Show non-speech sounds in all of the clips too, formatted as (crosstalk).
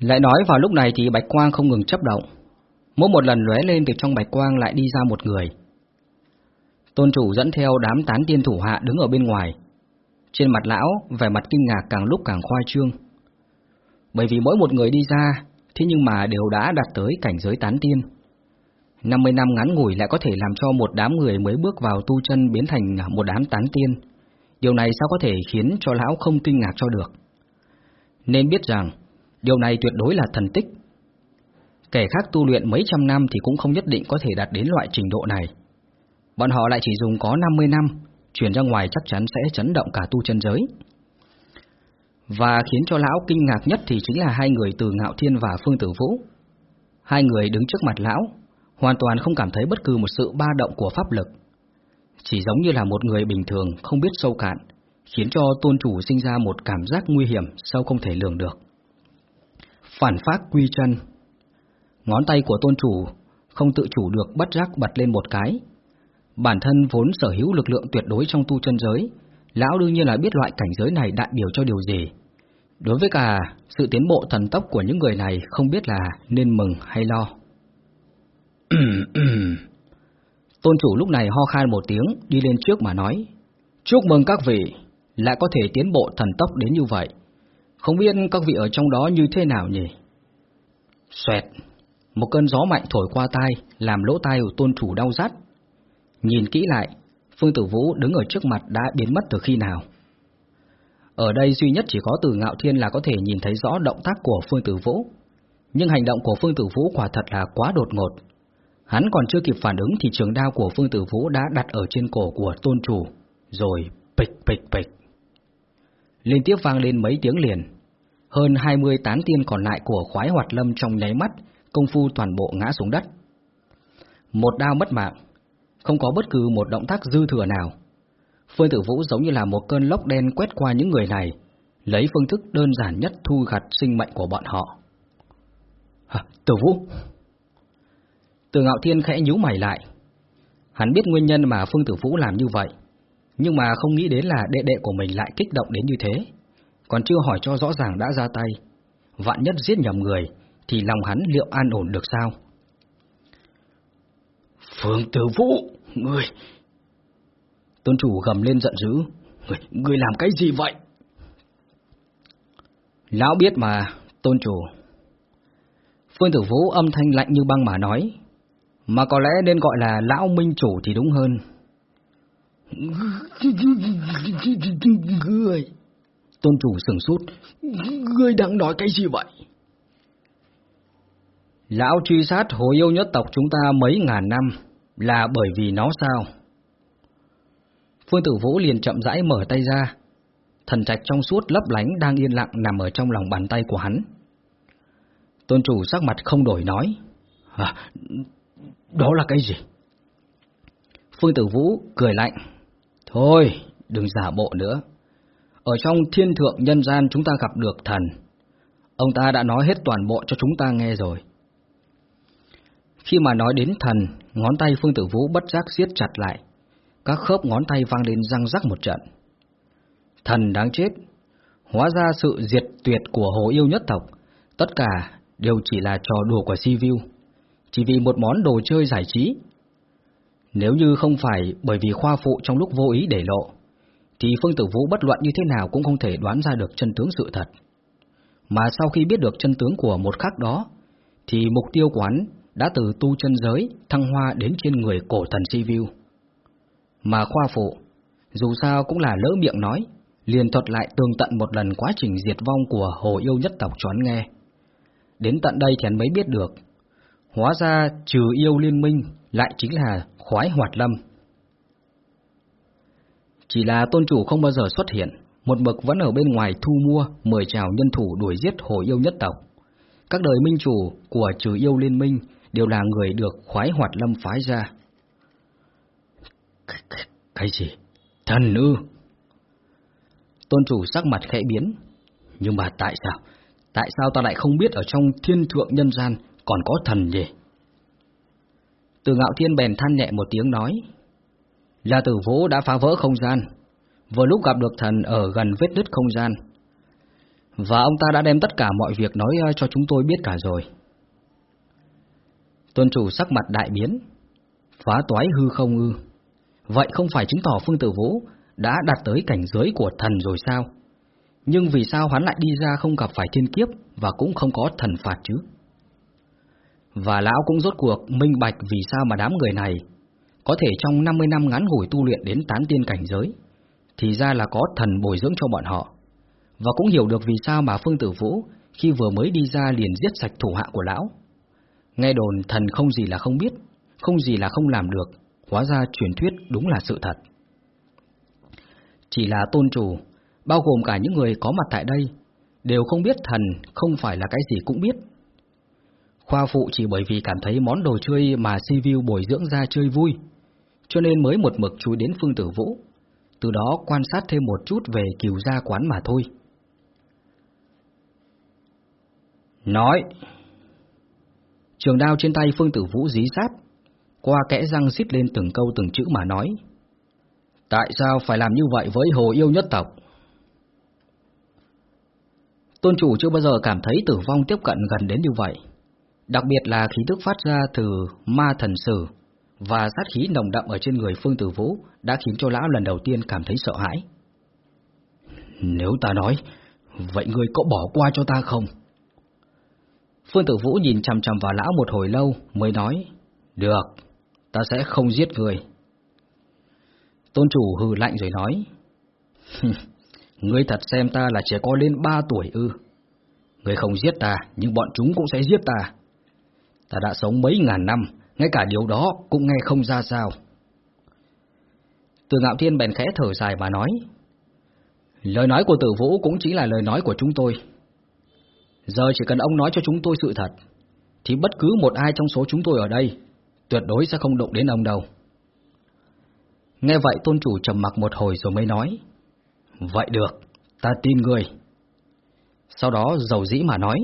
Lại nói vào lúc này thì bạch quang không ngừng chấp động. Mỗi một lần lóe lên từ trong bạch quang lại đi ra một người. Tôn chủ dẫn theo đám tán tiên thủ hạ đứng ở bên ngoài. Trên mặt lão, vẻ mặt kinh ngạc càng lúc càng khoai trương. Bởi vì mỗi một người đi ra, thế nhưng mà đều đã đạt tới cảnh giới tán tiên. 50 năm ngắn ngủi lại có thể làm cho một đám người mới bước vào tu chân biến thành một đám tán tiên. Điều này sao có thể khiến cho lão không kinh ngạc cho được. Nên biết rằng, điều này tuyệt đối là thần tích. Kẻ khác tu luyện mấy trăm năm thì cũng không nhất định có thể đạt đến loại trình độ này. Bọn họ lại chỉ dùng có 50 năm, chuyển ra ngoài chắc chắn sẽ chấn động cả tu chân giới. Và khiến cho lão kinh ngạc nhất thì chính là hai người từ Ngạo Thiên và Phương Tử Vũ. Hai người đứng trước mặt lão, hoàn toàn không cảm thấy bất cứ một sự ba động của pháp lực. Chỉ giống như là một người bình thường không biết sâu cạn, khiến cho tôn chủ sinh ra một cảm giác nguy hiểm sâu không thể lường được. Phản phát quy chân Ngón tay của tôn chủ không tự chủ được bất giác bật lên một cái. Bản thân vốn sở hữu lực lượng tuyệt đối trong tu chân giới, lão đương nhiên là biết loại cảnh giới này đại biểu cho điều gì. Đối với cả sự tiến bộ thần tốc của những người này không biết là nên mừng hay lo. (clears throat) Tôn chủ lúc này ho khan một tiếng, đi lên trước mà nói. Chúc mừng các vị, lại có thể tiến bộ thần tốc đến như vậy. Không biết các vị ở trong đó như thế nào nhỉ? Xoẹt, một cơn gió mạnh thổi qua tai, làm lỗ tai của tôn chủ đau rát. Nhìn kỹ lại, Phương Tử Vũ đứng ở trước mặt đã biến mất từ khi nào. Ở đây duy nhất chỉ có từ Ngạo Thiên là có thể nhìn thấy rõ động tác của Phương Tử Vũ. Nhưng hành động của Phương Tử Vũ quả thật là quá đột ngột. Hắn còn chưa kịp phản ứng thì trường đao của Phương Tử Vũ đã đặt ở trên cổ của tôn chủ, rồi bịch bịch bịch, Liên tiếp vang lên mấy tiếng liền. Hơn 20 tán tiên còn lại của khoái hoạt lâm trong nháy mắt, công phu toàn bộ ngã xuống đất. Một đao mất mạng, không có bất cứ một động tác dư thừa nào. Phương Tử Vũ giống như là một cơn lốc đen quét qua những người này, lấy phương thức đơn giản nhất thu gặt sinh mệnh của bọn họ. Hả, Tử Vũ! Từ Ngạo Thiên khẽ nhíu mày lại. Hắn biết nguyên nhân mà Phương Tử Vũ làm như vậy, nhưng mà không nghĩ đến là đệ đệ của mình lại kích động đến như thế, còn chưa hỏi cho rõ ràng đã ra tay. Vạn nhất giết nhầm người, thì lòng hắn liệu an ổn được sao? Phương Tử Vũ, ngươi... Tôn chủ gầm lên giận dữ. Ngươi, ngươi làm cái gì vậy? Lão biết mà, tôn chủ. Phương Tử Vũ âm thanh lạnh như băng mà nói, mà có lẽ nên gọi là lão minh chủ thì đúng hơn. Ngươi... Tôn chủ sừng sốt. Ngươi đang nói cái gì vậy? Lão truy sát hồi yêu nhất tộc chúng ta mấy ngàn năm là bởi vì nó sao? Phương Tử Vũ liền chậm rãi mở tay ra. Thần trạch trong suốt lấp lánh đang yên lặng nằm ở trong lòng bàn tay của hắn. Tôn chủ sắc mặt không đổi nói. À, đó là cái gì? Phương Tử Vũ cười lạnh. Thôi, đừng giả bộ nữa. Ở trong thiên thượng nhân gian chúng ta gặp được thần. Ông ta đã nói hết toàn bộ cho chúng ta nghe rồi. Khi mà nói đến thần, ngón tay Phương Tử Vũ bất giác siết chặt lại. Các khớp ngón tay vang lên răng rắc một trận. Thần đáng chết. Hóa ra sự diệt tuyệt của hồ yêu nhất tộc, tất cả đều chỉ là trò đùa của si chỉ vì một món đồ chơi giải trí. Nếu như không phải bởi vì khoa phụ trong lúc vô ý để lộ, thì Phương Tử Vũ bất luận như thế nào cũng không thể đoán ra được chân tướng sự thật. Mà sau khi biết được chân tướng của một khắc đó, thì mục tiêu quán đã từ tu chân giới thăng hoa đến trên người cổ thần Sivu. Mà khoa phụ, dù sao cũng là lỡ miệng nói, liền thuật lại tường tận một lần quá trình diệt vong của hồ yêu nhất tộc choán nghe. Đến tận đây thì hắn mới biết được Hóa ra trừ yêu liên minh lại chính là khoái hoạt lâm. Chỉ là tôn chủ không bao giờ xuất hiện, một mực vẫn ở bên ngoài thu mua mời chào nhân thủ đuổi giết hồ yêu nhất tộc. Các đời minh chủ của trừ yêu liên minh đều là người được khoái hoạt lâm phái ra. Cái gì? Thần ư? Tôn chủ sắc mặt khẽ biến. Nhưng mà tại sao? Tại sao ta lại không biết ở trong thiên thượng nhân gian còn có thần gì? Từ ngạo thiên bèn than nhẹ một tiếng nói. Là tử vũ đã phá vỡ không gian, vừa lúc gặp được thần ở gần vết nứt không gian. Và ông ta đã đem tất cả mọi việc nói ờ, cho chúng tôi biết cả rồi. Tuân chủ sắc mặt đại biến, phá toái hư không ư. Vậy không phải chứng tỏ Phương Tử Vũ đã đạt tới cảnh giới của thần rồi sao? Nhưng vì sao hắn lại đi ra không gặp phải thiên kiếp và cũng không có thần phạt chứ? Và lão cũng rốt cuộc minh bạch vì sao mà đám người này có thể trong 50 năm ngắn ngủi tu luyện đến tán tiên cảnh giới, thì ra là có thần bồi dưỡng cho bọn họ. Và cũng hiểu được vì sao mà Phương Tử Vũ khi vừa mới đi ra liền giết sạch thủ hạ của lão. Nghe đồn thần không gì là không biết, không gì là không làm được, hóa ra truyền thuyết đúng là sự thật. Chỉ là tôn chủ, bao gồm cả những người có mặt tại đây, đều không biết thần không phải là cái gì cũng biết. Khoa phụ chỉ bởi vì cảm thấy món đồ chơi mà Sivu bồi dưỡng ra chơi vui, cho nên mới một mực chui đến Phương Tử Vũ, từ đó quan sát thêm một chút về kiều gia quán mà thôi. Nói! Trường đao trên tay Phương Tử Vũ dí sát, qua kẽ răng xít lên từng câu từng chữ mà nói. Tại sao phải làm như vậy với hồ yêu nhất tộc? Tôn chủ chưa bao giờ cảm thấy tử vong tiếp cận gần đến như vậy. Đặc biệt là khí thức phát ra từ ma thần sử và sát khí nồng đậm ở trên người Phương Tử Vũ đã khiến cho lão lần đầu tiên cảm thấy sợ hãi. Nếu ta nói, vậy ngươi có bỏ qua cho ta không? Phương Tử Vũ nhìn chằm chằm vào lão một hồi lâu mới nói, được, ta sẽ không giết người. Tôn chủ hừ lạnh rồi nói, ngươi thật xem ta là trẻ con lên ba tuổi ư. Ngươi không giết ta, nhưng bọn chúng cũng sẽ giết ta. Ta đã sống mấy ngàn năm, ngay cả điều đó cũng nghe không ra sao. Từ ngạo thiên bèn khẽ thở dài mà nói, lời nói của tử vũ cũng chính là lời nói của chúng tôi. Giờ chỉ cần ông nói cho chúng tôi sự thật, thì bất cứ một ai trong số chúng tôi ở đây, tuyệt đối sẽ không động đến ông đâu. Nghe vậy tôn chủ trầm mặc một hồi rồi mới nói, Vậy được, ta tin người. Sau đó giàu dĩ mà nói,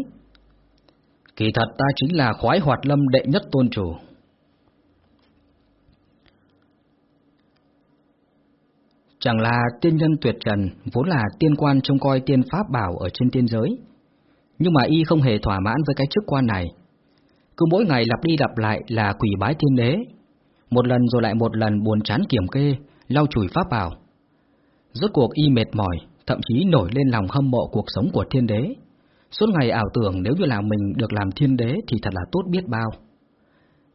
Kỳ thật ta chính là khoái hoạt lâm đệ nhất tôn chủ. Chẳng là tiên nhân tuyệt trần, vốn là tiên quan trông coi tiên pháp bảo ở trên tiên giới. Nhưng mà y không hề thỏa mãn với cái chức quan này. Cứ mỗi ngày lặp đi lặp lại là quỷ bái thiên đế. Một lần rồi lại một lần buồn chán kiểm kê, lau chùi pháp bảo. Rốt cuộc y mệt mỏi, thậm chí nổi lên lòng hâm mộ cuộc sống của thiên đế. Suốt ngày ảo tưởng nếu như là mình được làm thiên đế thì thật là tốt biết bao.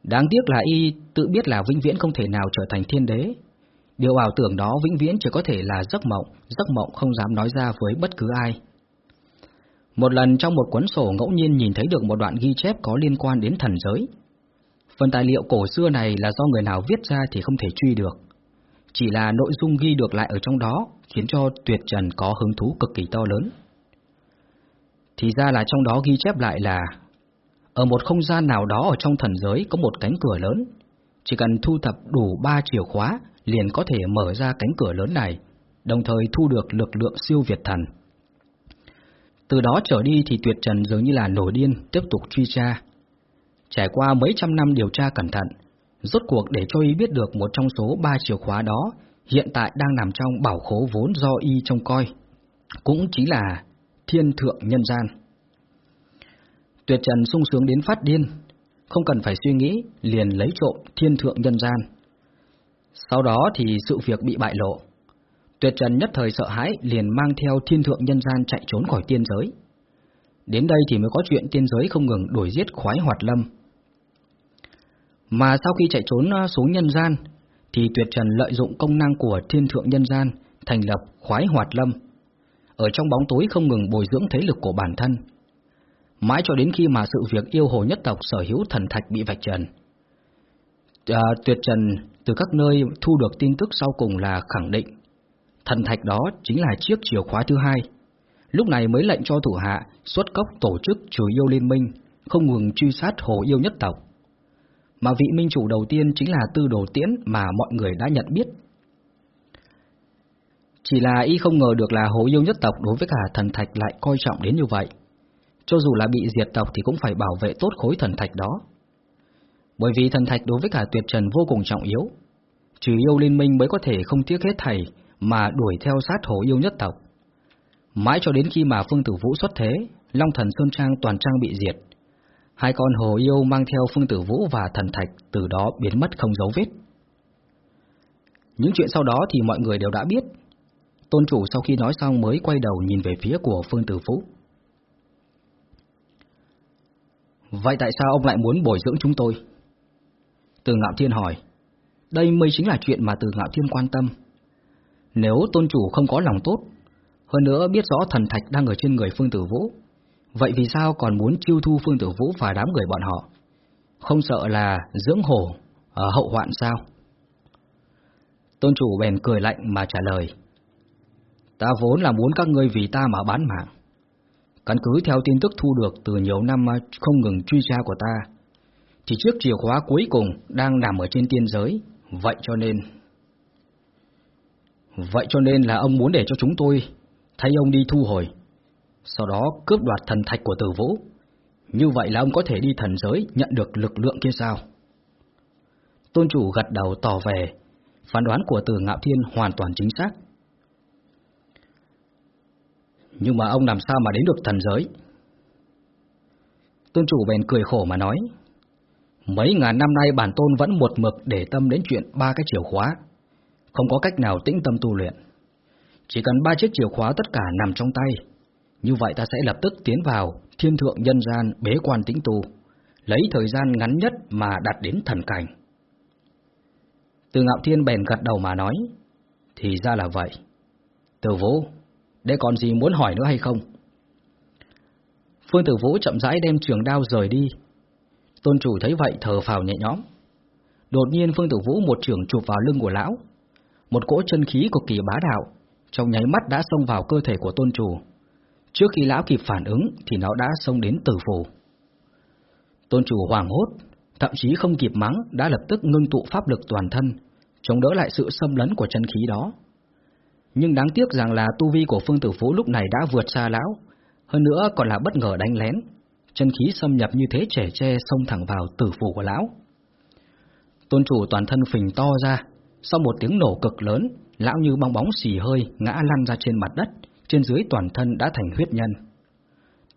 Đáng tiếc là y tự biết là vĩnh viễn không thể nào trở thành thiên đế. Điều ảo tưởng đó vĩnh viễn chỉ có thể là giấc mộng, giấc mộng không dám nói ra với bất cứ ai. Một lần trong một cuốn sổ ngẫu nhiên nhìn thấy được một đoạn ghi chép có liên quan đến thần giới. Phần tài liệu cổ xưa này là do người nào viết ra thì không thể truy được. Chỉ là nội dung ghi được lại ở trong đó khiến cho tuyệt trần có hứng thú cực kỳ to lớn. Thì ra là trong đó ghi chép lại là ở một không gian nào đó ở trong thần giới có một cánh cửa lớn. Chỉ cần thu thập đủ ba chìa khóa liền có thể mở ra cánh cửa lớn này, đồng thời thu được lực lượng siêu việt thần. Từ đó trở đi thì Tuyệt Trần dường như là nổi điên tiếp tục truy tra. Trải qua mấy trăm năm điều tra cẩn thận, rốt cuộc để cho y biết được một trong số ba chìa khóa đó hiện tại đang nằm trong bảo khố vốn do y trông coi. Cũng chính là thiên thượng nhân gian. Tuyệt trần sung sướng đến phát điên, không cần phải suy nghĩ, liền lấy trộm thiên thượng nhân gian. Sau đó thì sự việc bị bại lộ. Tuyệt trần nhất thời sợ hãi liền mang theo thiên thượng nhân gian chạy trốn khỏi tiên giới. Đến đây thì mới có chuyện tiên giới không ngừng đuổi giết khoái hoạt lâm. Mà sau khi chạy trốn à, xuống nhân gian, thì Tuyệt Trần lợi dụng công năng của thiên thượng nhân gian thành lập khoái hoạt lâm ở trong bóng tối không ngừng bồi dưỡng thế lực của bản thân. Mãi cho đến khi mà sự việc yêu hồ nhất tộc sở hữu thần thạch bị vạch trần. À, tuyệt trần từ các nơi thu được tin tức sau cùng là khẳng định thần thạch đó chính là chiếc chìa khóa thứ hai. Lúc này mới lệnh cho thủ hạ xuất cốc tổ chức trừ yêu liên minh, không ngừng truy sát hồ yêu nhất tộc. Mà vị minh chủ đầu tiên chính là tư đồ tiễn mà mọi người đã nhận biết chỉ là y không ngờ được là hồ yêu nhất tộc đối với cả thần thạch lại coi trọng đến như vậy. Cho dù là bị diệt tộc thì cũng phải bảo vệ tốt khối thần thạch đó. Bởi vì thần thạch đối với cả tuyệt trần vô cùng trọng yếu. Trừ yêu liên minh mới có thể không tiếc hết thầy mà đuổi theo sát hổ yêu nhất tộc. Mãi cho đến khi mà Phương Tử Vũ xuất thế, Long Thần Sơn Trang toàn trang bị diệt. Hai con hồ yêu mang theo Phương Tử Vũ và Thần Thạch từ đó biến mất không dấu vết. Những chuyện sau đó thì mọi người đều đã biết. Tôn chủ sau khi nói xong mới quay đầu nhìn về phía của Phương Tử Vũ. Vậy tại sao ông lại muốn bồi dưỡng chúng tôi? Từ Ngạo Thiên hỏi. Đây mới chính là chuyện mà Từ Ngạo Thiên quan tâm. Nếu tôn chủ không có lòng tốt, hơn nữa biết rõ thần thạch đang ở trên người Phương Tử Vũ, vậy vì sao còn muốn chiêu thu Phương Tử Vũ và đám người bọn họ? Không sợ là dưỡng hổ ở hậu hoạn sao? Tôn chủ bèn cười lạnh mà trả lời. Ta vốn là muốn các ngươi vì ta mà bán mạng. Căn cứ theo tin tức thu được từ nhiều năm ờ, không ngừng truy tra của ta, thì chiếc chìa khóa cuối cùng đang nằm ở trên tiên giới, vậy cho nên... Vậy cho nên là ông muốn để cho chúng tôi thay ông đi thu hồi, sau đó cướp đoạt thần thạch của tử vũ. Như vậy là ông có thể đi thần giới nhận được lực lượng kia sao? Tôn chủ gật đầu tỏ về, phán đoán của tử ngạo thiên hoàn toàn chính xác. Nhưng mà ông làm sao mà đến được thần giới? Tôn chủ bèn cười khổ mà nói. Mấy ngàn năm nay bản tôn vẫn một mực để tâm đến chuyện ba cái chìa khóa, không có cách nào tĩnh tâm tu luyện. Chỉ cần ba chiếc chìa khóa tất cả nằm trong tay, như vậy ta sẽ lập tức tiến vào thiên thượng nhân gian bế quan tĩnh tu, lấy thời gian ngắn nhất mà đạt đến thần cảnh. Từ ngạo thiên bèn gật đầu mà nói, thì ra là vậy. Từ vũ, để còn gì muốn hỏi nữa hay không? Phương Tử Vũ chậm rãi đem trường đao rời đi. Tôn chủ thấy vậy thở phào nhẹ nhõm. Đột nhiên Phương Tử Vũ một trường chụp vào lưng của lão. Một cỗ chân khí cực kỳ bá đạo, trong nháy mắt đã xông vào cơ thể của tôn chủ. Trước khi lão kịp phản ứng thì nó đã xông đến tử phủ. Tôn chủ hoàng hốt, thậm chí không kịp mắng đã lập tức ngưng tụ pháp lực toàn thân, chống đỡ lại sự xâm lấn của chân khí đó. Nhưng đáng tiếc rằng là tu vi của Phương Tử Phú lúc này đã vượt xa lão, hơn nữa còn là bất ngờ đánh lén, chân khí xâm nhập như thế trẻ tre xông thẳng vào tử phủ của lão. Tôn chủ toàn thân phình to ra, sau một tiếng nổ cực lớn, lão như bong bóng xì hơi ngã lăn ra trên mặt đất, trên dưới toàn thân đã thành huyết nhân.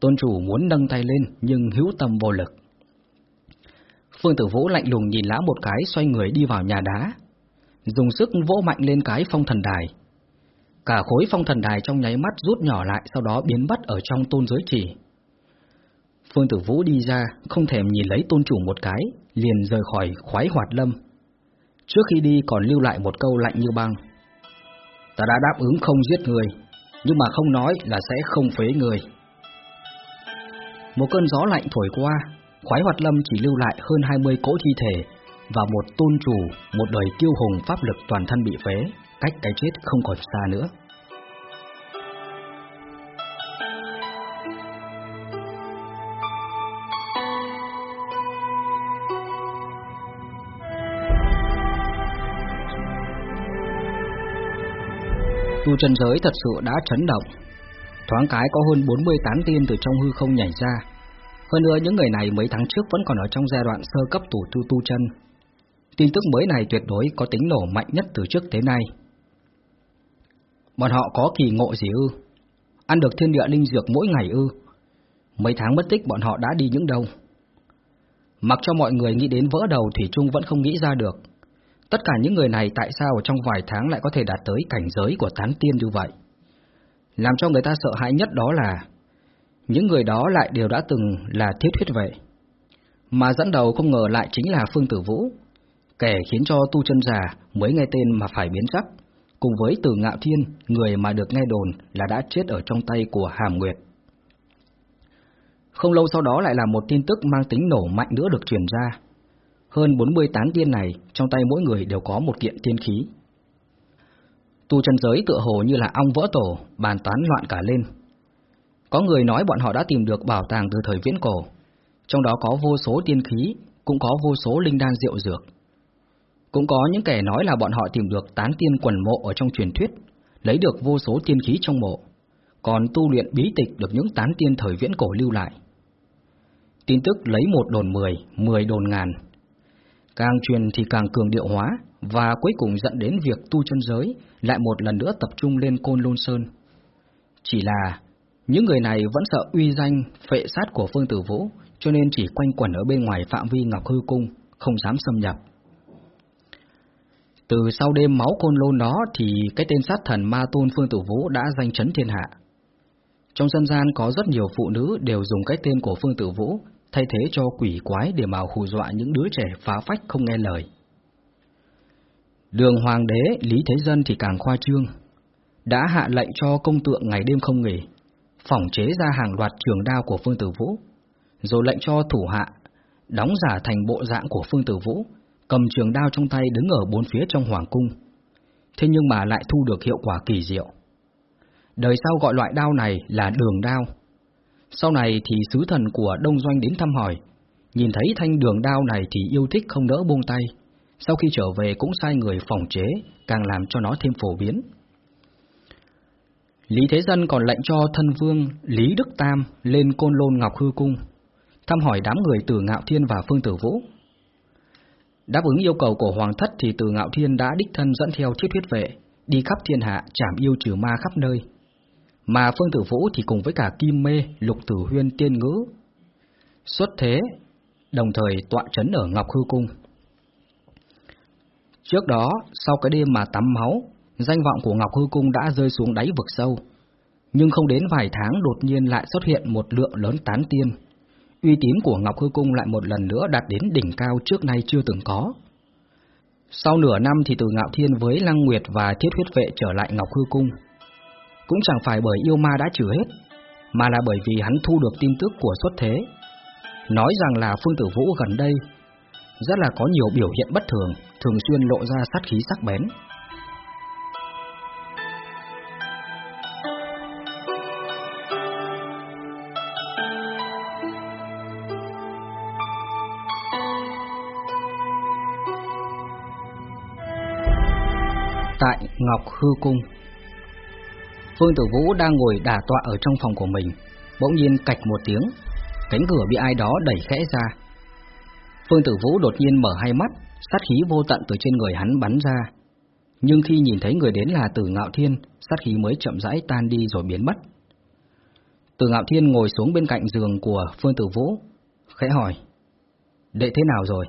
Tôn chủ muốn nâng tay lên nhưng hữu tâm vô lực. Phương Tử Vũ lạnh lùng nhìn lão một cái xoay người đi vào nhà đá, dùng sức vỗ mạnh lên cái phong thần đài. Cả khối phong thần đài trong nháy mắt rút nhỏ lại sau đó biến mất ở trong tôn giới chỉ. Phương Tử Vũ đi ra, không thèm nhìn lấy tôn chủ một cái, liền rời khỏi khoái hoạt lâm. Trước khi đi còn lưu lại một câu lạnh như băng. Ta đã đáp ứng không giết người, nhưng mà không nói là sẽ không phế người. Một cơn gió lạnh thổi qua, khoái hoạt lâm chỉ lưu lại hơn 20 cỗ thi thể và một tôn chủ, một đời kiêu hùng pháp lực toàn thân bị phế, cách cái chết không còn xa nữa. Tu chân giới thật sự đã chấn động. Thoáng cái có hơn 40 tán tiên từ trong hư không nhảy ra. Hơn nữa những người này mấy tháng trước vẫn còn ở trong giai đoạn sơ cấp tủ tu tu chân. Tin tức mới này tuyệt đối có tính nổ mạnh nhất từ trước tới nay. Bọn họ có kỳ ngộ gì ư? Ăn được thiên địa linh dược mỗi ngày ư? Mấy tháng mất tích bọn họ đã đi những đâu? Mặc cho mọi người nghĩ đến vỡ đầu Thủy Trung vẫn không nghĩ ra được Tất cả những người này tại sao trong vài tháng lại có thể đạt tới cảnh giới của tán tiên như vậy? Làm cho người ta sợ hãi nhất đó là những người đó lại đều đã từng là thiết huyết vệ. Mà dẫn đầu không ngờ lại chính là Phương Tử Vũ, kẻ khiến cho tu chân già mới nghe tên mà phải biến sắc, cùng với Từ Ngạo Thiên, người mà được nghe đồn là đã chết ở trong tay của Hàm Nguyệt. Không lâu sau đó lại là một tin tức mang tính nổ mạnh nữa được truyền ra. Hơn 40 tán tiên này, trong tay mỗi người đều có một kiện tiên khí. Tu chân giới tựa hồ như là ong vỡ tổ, bàn tán loạn cả lên. Có người nói bọn họ đã tìm được bảo tàng từ thời viễn cổ, trong đó có vô số tiên khí, cũng có vô số linh đan rượu dược. Cũng có những kẻ nói là bọn họ tìm được tán tiên quần mộ ở trong truyền thuyết, lấy được vô số tiên khí trong mộ, còn tu luyện bí tịch được những tán tiên thời viễn cổ lưu lại. Tin tức lấy một đồn mười, mười đồn ngàn, Càng truyền thì càng cường điệu hóa, và cuối cùng dẫn đến việc tu chân giới lại một lần nữa tập trung lên Côn Lôn Sơn. Chỉ là những người này vẫn sợ uy danh phệ sát của Phương Tử Vũ, cho nên chỉ quanh quẩn ở bên ngoài phạm vi Ngọc Hư Cung, không dám xâm nhập. Từ sau đêm máu côn lôn đó thì cái tên sát thần ma tôn Phương Tử Vũ đã danh chấn thiên hạ. Trong dân gian có rất nhiều phụ nữ đều dùng cái tên của Phương Tử Vũ thay thế cho quỷ quái để mà hù dọa những đứa trẻ phá phách không nghe lời. Đường Hoàng đế Lý Thế Dân thì càng khoa trương, đã hạ lệnh cho công tượng ngày đêm không nghỉ, phỏng chế ra hàng loạt trường đao của Phương Tử Vũ, rồi lệnh cho thủ hạ đóng giả thành bộ dạng của Phương Tử Vũ, cầm trường đao trong tay đứng ở bốn phía trong hoàng cung. Thế nhưng mà lại thu được hiệu quả kỳ diệu. Đời sau gọi loại đao này là đường đao. Sau này thì sứ thần của Đông Doanh đến thăm hỏi, nhìn thấy thanh đường đao này thì yêu thích không đỡ buông tay. Sau khi trở về cũng sai người phòng chế, càng làm cho nó thêm phổ biến. Lý Thế Dân còn lệnh cho thân vương Lý Đức Tam lên côn lôn Ngọc Hư Cung, thăm hỏi đám người từ Ngạo Thiên và Phương Tử Vũ. Đáp ứng yêu cầu của Hoàng thất thì từ Ngạo Thiên đã đích thân dẫn theo thiết huyết vệ, đi khắp thiên hạ trảm yêu trừ ma khắp nơi. Mà Phương Tử Vũ thì cùng với cả Kim Mê, Lục Tử Huyên tiên ngữ. Xuất thế, đồng thời tọa chấn ở Ngọc Hư Cung. Trước đó, sau cái đêm mà tắm máu, danh vọng của Ngọc Hư Cung đã rơi xuống đáy vực sâu. Nhưng không đến vài tháng đột nhiên lại xuất hiện một lượng lớn tán tiên. Uy tín của Ngọc Hư Cung lại một lần nữa đạt đến đỉnh cao trước nay chưa từng có. Sau nửa năm thì từ Ngạo Thiên với Lăng Nguyệt và Thiết Huyết Vệ trở lại Ngọc Hư Cung. Cũng chẳng phải bởi yêu ma đã trừ hết, mà là bởi vì hắn thu được tin tức của xuất thế. Nói rằng là Phương Tử Vũ gần đây rất là có nhiều biểu hiện bất thường, thường xuyên lộ ra sát khí sắc bén. Tại Ngọc Hư Cung Phương Tử Vũ đang ngồi đả tọa ở trong phòng của mình, bỗng nhiên cạch một tiếng, cánh cửa bị ai đó đẩy khẽ ra. Phương Tử Vũ đột nhiên mở hai mắt, sát khí vô tận từ trên người hắn bắn ra. Nhưng khi nhìn thấy người đến là Tử Ngạo Thiên, sát khí mới chậm rãi tan đi rồi biến mất. Tử Ngạo Thiên ngồi xuống bên cạnh giường của Phương Tử Vũ, khẽ hỏi: "Đệ thế nào rồi?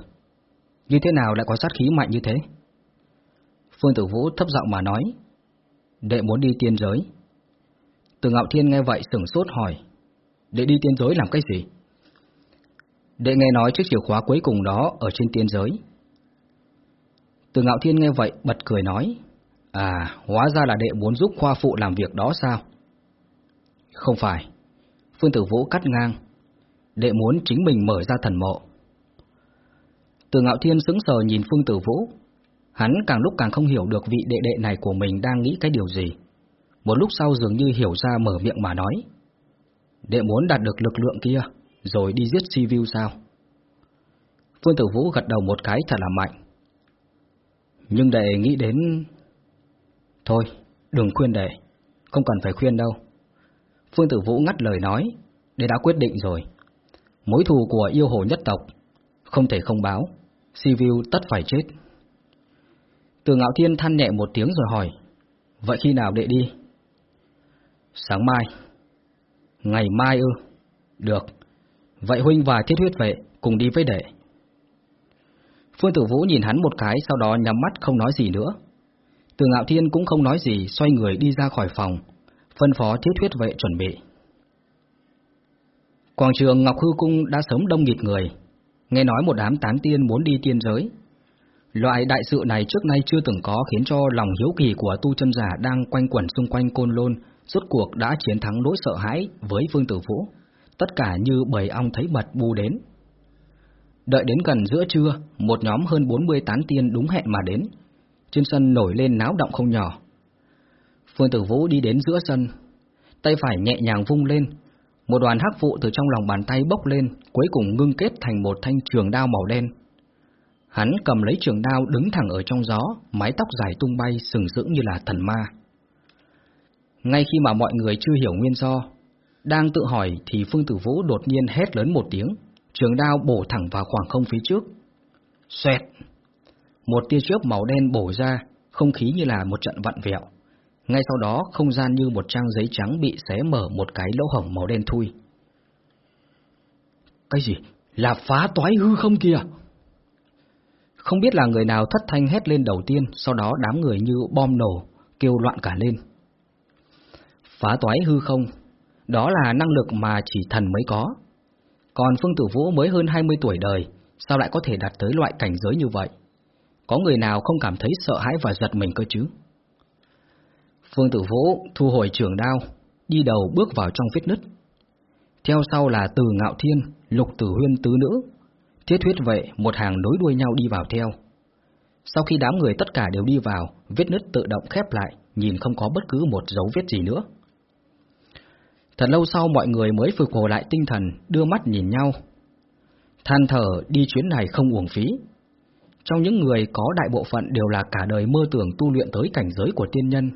Như thế nào lại có sát khí mạnh như thế?" Phương Tử Vũ thấp giọng mà nói: "Đệ muốn đi tiên giới." Từ Ngạo Thiên nghe vậy sửng sốt hỏi, đệ đi tiên giới làm cái gì? Đệ nghe nói chiếc chìa khóa cuối cùng đó ở trên tiên giới. Từ Ngạo Thiên nghe vậy bật cười nói, à, hóa ra là đệ muốn giúp khoa phụ làm việc đó sao? Không phải, Phương Tử Vũ cắt ngang, đệ muốn chính mình mở ra thần mộ. Từ Ngạo Thiên sững sờ nhìn Phương Tử Vũ, hắn càng lúc càng không hiểu được vị đệ đệ này của mình đang nghĩ cái điều gì. Một lúc sau dường như hiểu ra mở miệng mà nói. Đệ muốn đạt được lực lượng kia, rồi đi giết Sivu sao? Phương Tử Vũ gật đầu một cái thật là mạnh. Nhưng đệ nghĩ đến... Thôi, đừng khuyên đệ, không cần phải khuyên đâu. Phương Tử Vũ ngắt lời nói, đệ đã quyết định rồi. Mối thù của yêu hồ nhất tộc, không thể không báo, Sivu tất phải chết. Từ Ngạo Thiên than nhẹ một tiếng rồi hỏi, vậy khi nào đệ đi? Sáng mai. Ngày mai ư? Được. Vậy huynh và thiết huyết vệ cùng đi với đệ. Phương Tử Vũ nhìn hắn một cái sau đó nhắm mắt không nói gì nữa. Từ Ngạo Thiên cũng không nói gì xoay người đi ra khỏi phòng, phân phó thiết huyết vệ chuẩn bị. Quảng trường Ngọc Hư Cung đã sớm đông nghịt người, nghe nói một đám tán tiên muốn đi tiên giới. Loại đại sự này trước nay chưa từng có khiến cho lòng hiếu kỳ của tu chân giả đang quanh quẩn xung quanh côn lôn rốt cuộc đã chiến thắng nỗi sợ hãi với Vương Tử Vũ, tất cả như bầy ong thấy mật bu đến. Đợi đến gần giữa trưa, một nhóm hơn 40 tán tiên đúng hẹn mà đến, trên sân nổi lên náo động không nhỏ. Phương Tử Vũ đi đến giữa sân, tay phải nhẹ nhàng vung lên, một đoàn hắc vụ từ trong lòng bàn tay bốc lên, cuối cùng ngưng kết thành một thanh trường đao màu đen. Hắn cầm lấy trường đao đứng thẳng ở trong gió, mái tóc dài tung bay sừng sững như là thần ma. Ngay khi mà mọi người chưa hiểu nguyên do, đang tự hỏi thì Phương Tử Vũ đột nhiên hét lớn một tiếng, trường đao bổ thẳng vào khoảng không phía trước. Xoẹt! Một tia chớp màu đen bổ ra, không khí như là một trận vặn vẹo. Ngay sau đó, không gian như một trang giấy trắng bị xé mở một cái lỗ hổng màu đen thui. Cái gì? Là phá toái hư không kìa? Không biết là người nào thất thanh hét lên đầu tiên, sau đó đám người như bom nổ, kêu loạn cả lên. Phá toái hư không, đó là năng lực mà chỉ thần mới có. Còn Phương Tử Vũ mới hơn 20 tuổi đời, sao lại có thể đạt tới loại cảnh giới như vậy? Có người nào không cảm thấy sợ hãi và giật mình cơ chứ? Phương Tử Vũ thu hồi trường đao, đi đầu bước vào trong vết nứt. Theo sau là Từ Ngạo Thiên, Lục Tử Huyên tứ nữ, Thiết huyết vệ một hàng nối đuôi nhau đi vào theo. Sau khi đám người tất cả đều đi vào, vết nứt tự động khép lại, nhìn không có bất cứ một dấu vết gì nữa. Thật lâu sau mọi người mới phục hồi lại tinh thần, đưa mắt nhìn nhau. Than thở đi chuyến này không uổng phí. Trong những người có đại bộ phận đều là cả đời mơ tưởng tu luyện tới cảnh giới của tiên nhân.